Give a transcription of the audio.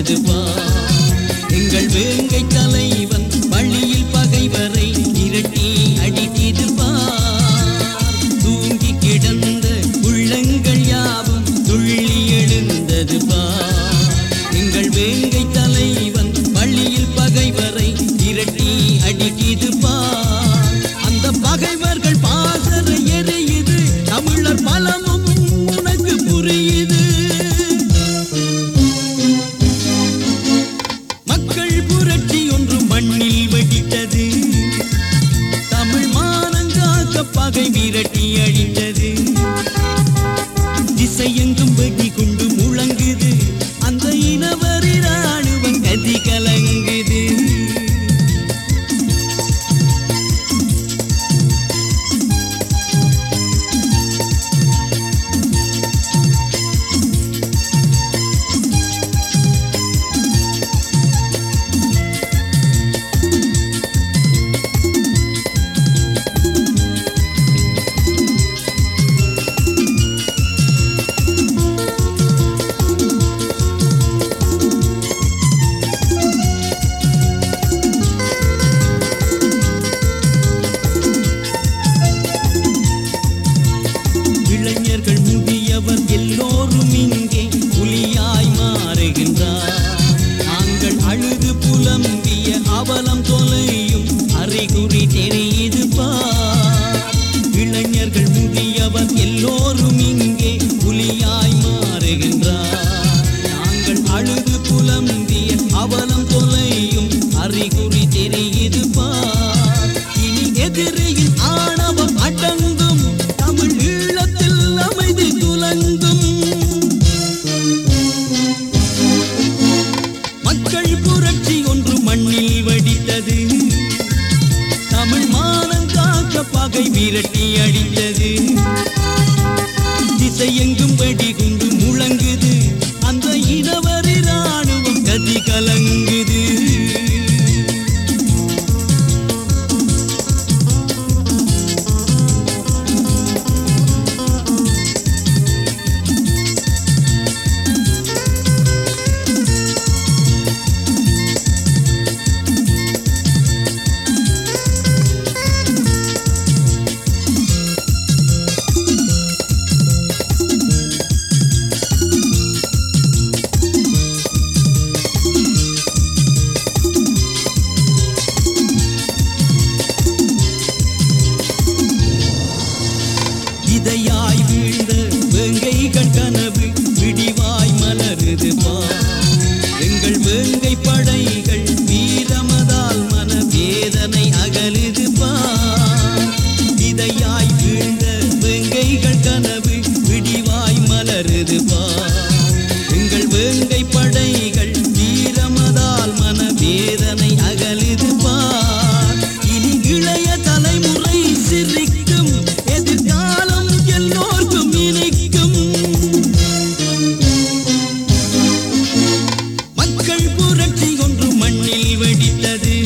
வா எங்கள் வேங்கை தலைவன் வழியில் பகைவரை இரட்டி அடித்திடுவா. தூங்கி கிடந்த உள்ளங்கள் யாவும் துள்ளி எழுந்தது வா எங்கள் வேங்கை தலைவன் வழியில் பகைவரை இரட்டி அடித்திடுவா. அந்த பகைவர் waiting வானில் வெடித்தது.